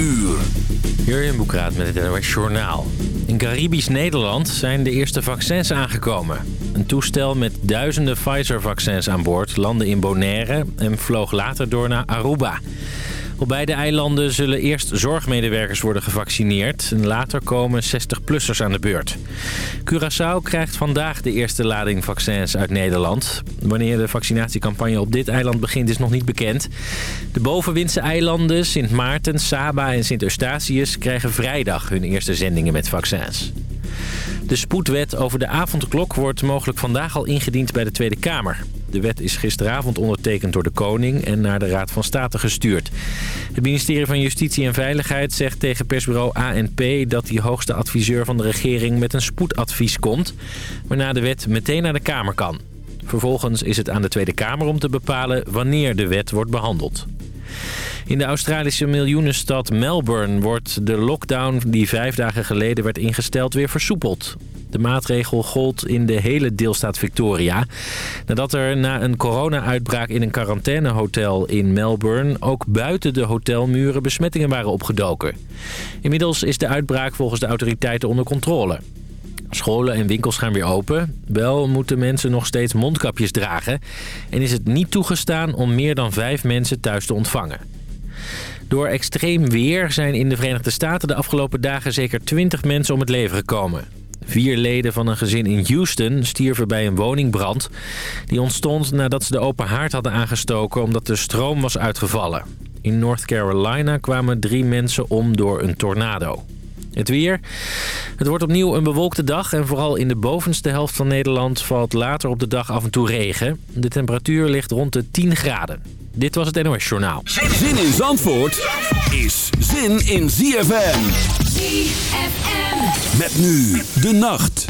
uur. Jurjen Boekraat met het NOS Journaal. In Caribisch Nederland zijn de eerste vaccins aangekomen. Een toestel met duizenden Pfizer-vaccins aan boord landde in Bonaire... en vloog later door naar Aruba. Op beide eilanden zullen eerst zorgmedewerkers worden gevaccineerd... en later komen 60-plussers aan de beurt. Curaçao krijgt vandaag de eerste lading vaccins uit Nederland. Wanneer de vaccinatiecampagne op dit eiland begint is nog niet bekend. De bovenwindse eilanden, Sint Maarten, Saba en Sint Eustatius... krijgen vrijdag hun eerste zendingen met vaccins. De spoedwet over de avondklok wordt mogelijk vandaag al ingediend bij de Tweede Kamer. De wet is gisteravond ondertekend door de koning en naar de Raad van State gestuurd. Het ministerie van Justitie en Veiligheid zegt tegen persbureau ANP... dat die hoogste adviseur van de regering met een spoedadvies komt... waarna de wet meteen naar de Kamer kan. Vervolgens is het aan de Tweede Kamer om te bepalen wanneer de wet wordt behandeld. In de Australische miljoenenstad Melbourne wordt de lockdown die vijf dagen geleden werd ingesteld weer versoepeld. De maatregel gold in de hele deelstaat Victoria. Nadat er na een corona-uitbraak in een quarantainehotel in Melbourne... ook buiten de hotelmuren besmettingen waren opgedoken. Inmiddels is de uitbraak volgens de autoriteiten onder controle. Scholen en winkels gaan weer open. Wel moeten mensen nog steeds mondkapjes dragen. En is het niet toegestaan om meer dan vijf mensen thuis te ontvangen. Door extreem weer zijn in de Verenigde Staten de afgelopen dagen zeker 20 mensen om het leven gekomen. Vier leden van een gezin in Houston stierven bij een woningbrand. Die ontstond nadat ze de open haard hadden aangestoken omdat de stroom was uitgevallen. In North Carolina kwamen drie mensen om door een tornado. Het weer. Het wordt opnieuw een bewolkte dag en vooral in de bovenste helft van Nederland valt later op de dag af en toe regen. De temperatuur ligt rond de 10 graden. Dit was het NOS Journaal. Zin in Zandvoort is zin in ZFM. Met nu de nacht.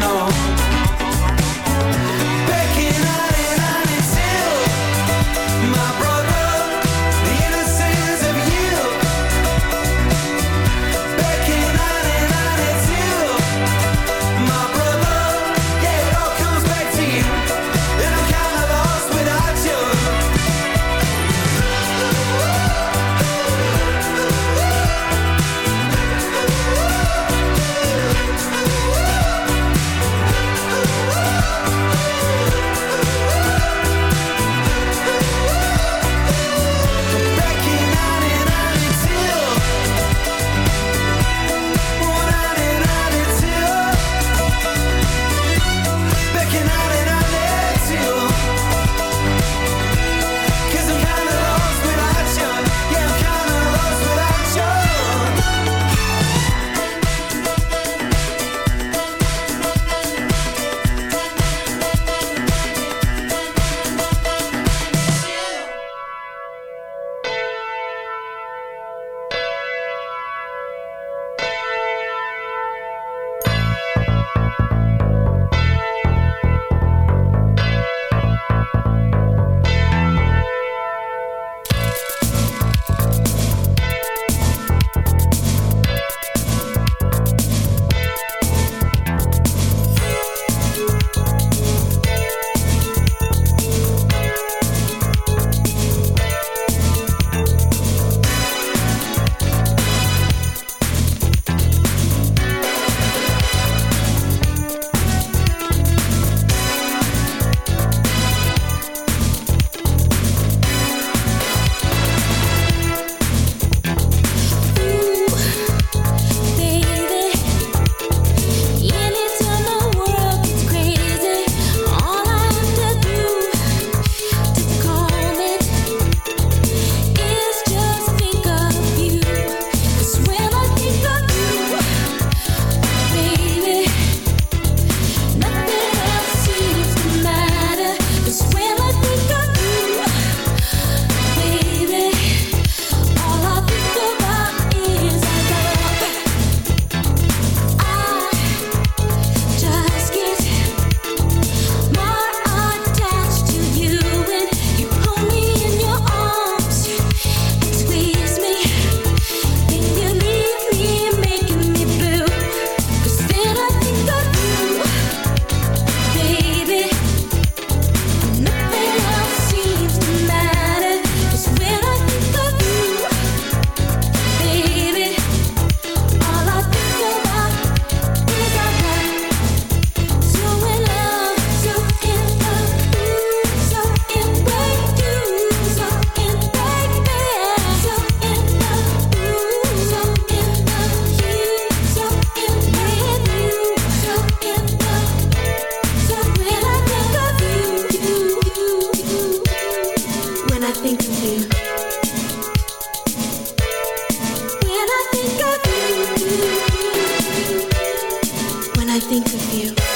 I think of you.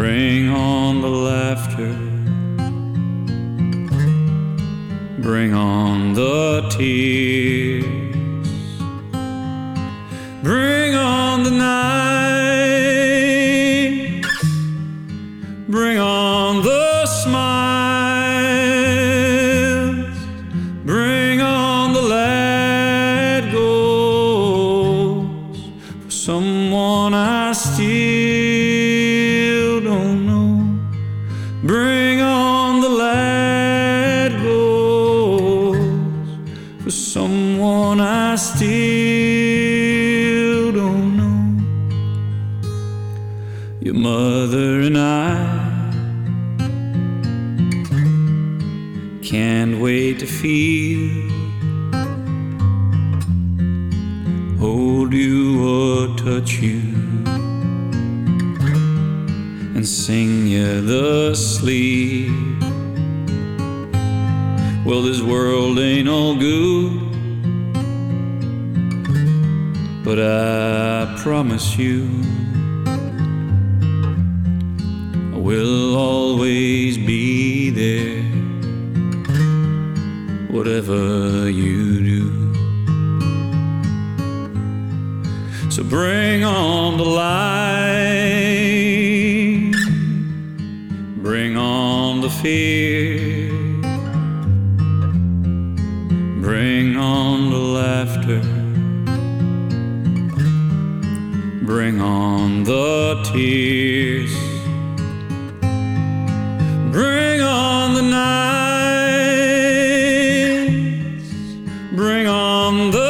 Bring on the laughter. Bring on the tears. Bring on the night. this world ain't all good. But I promise you. Bring on the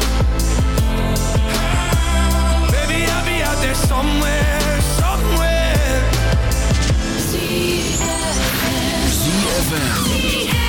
ZFM.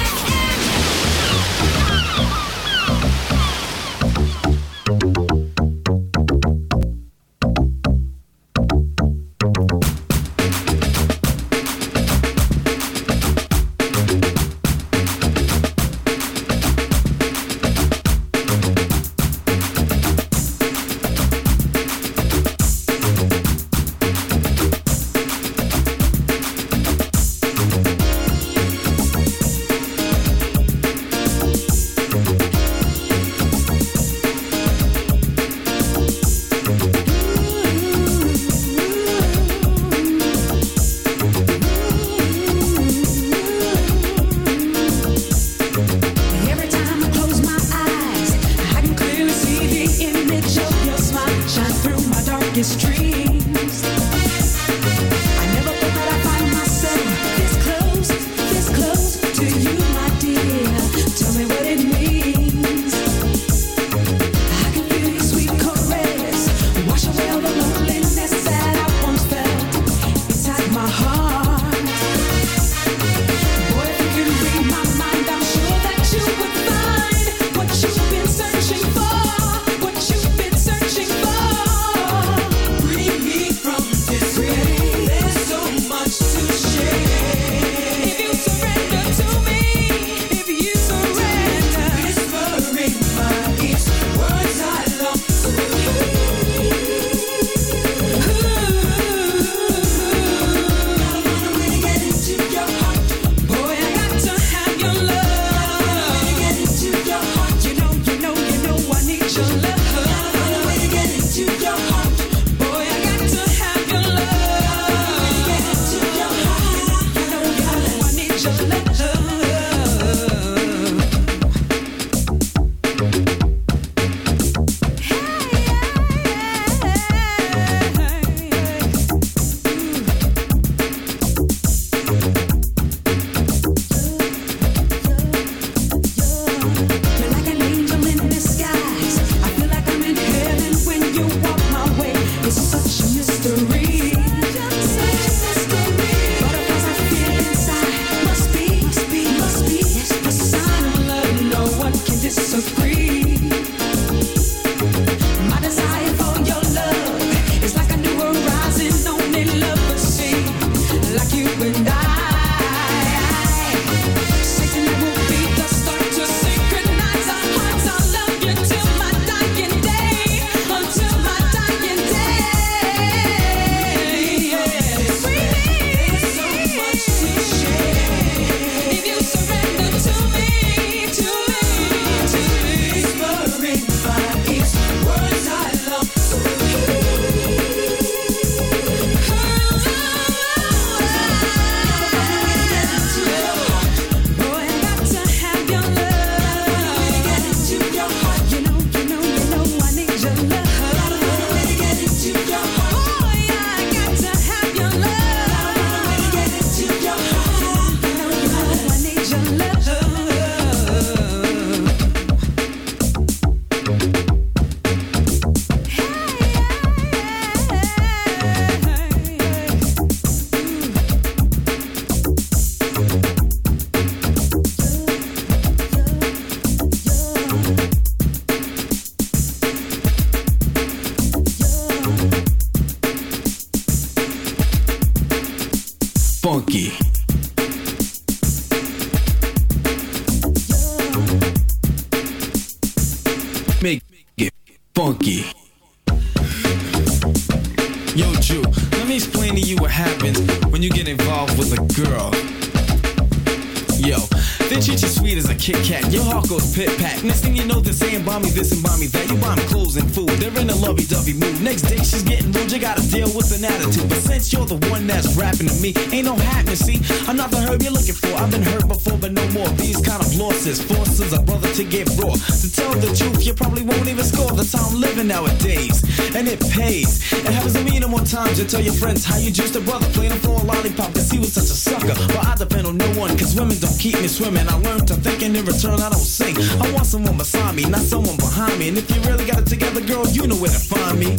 buy me this and buy me that. You buy me clothes and food. They're in a lovey-dovey mood. Next day she's getting rude. You gotta deal with an attitude. But since you're the one that's rapping to me, ain't no happiness. See, I'm not the herb you're looking for. I've been hurt before, but no more. These kind of losses forces a brother to get raw. To tell the truth, you probably won't even score. That's how I'm living nowadays, and it pays. It happens to me no more times. You tell your friends how you just a brother playing for a lollipop. Cause he was such a sucker. But I depend on no one. Cause women don't keep me swimming. I learned to think, and in return I don't sing. I want someone beside me, not someone behind me. And if you really got it together, girl, you know where to find me.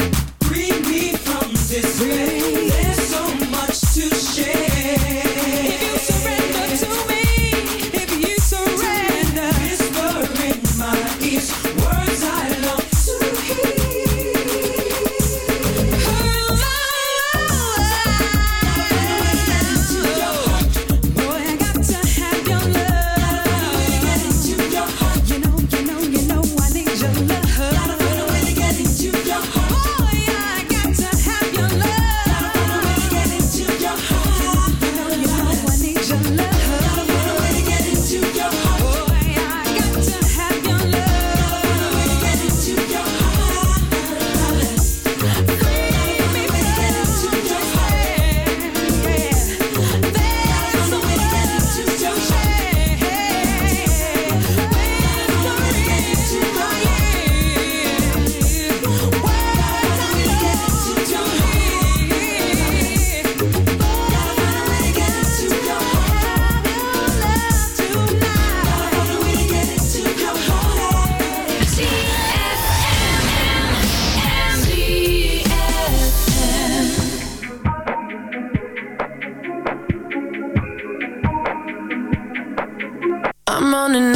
Free me from despair. I'm on an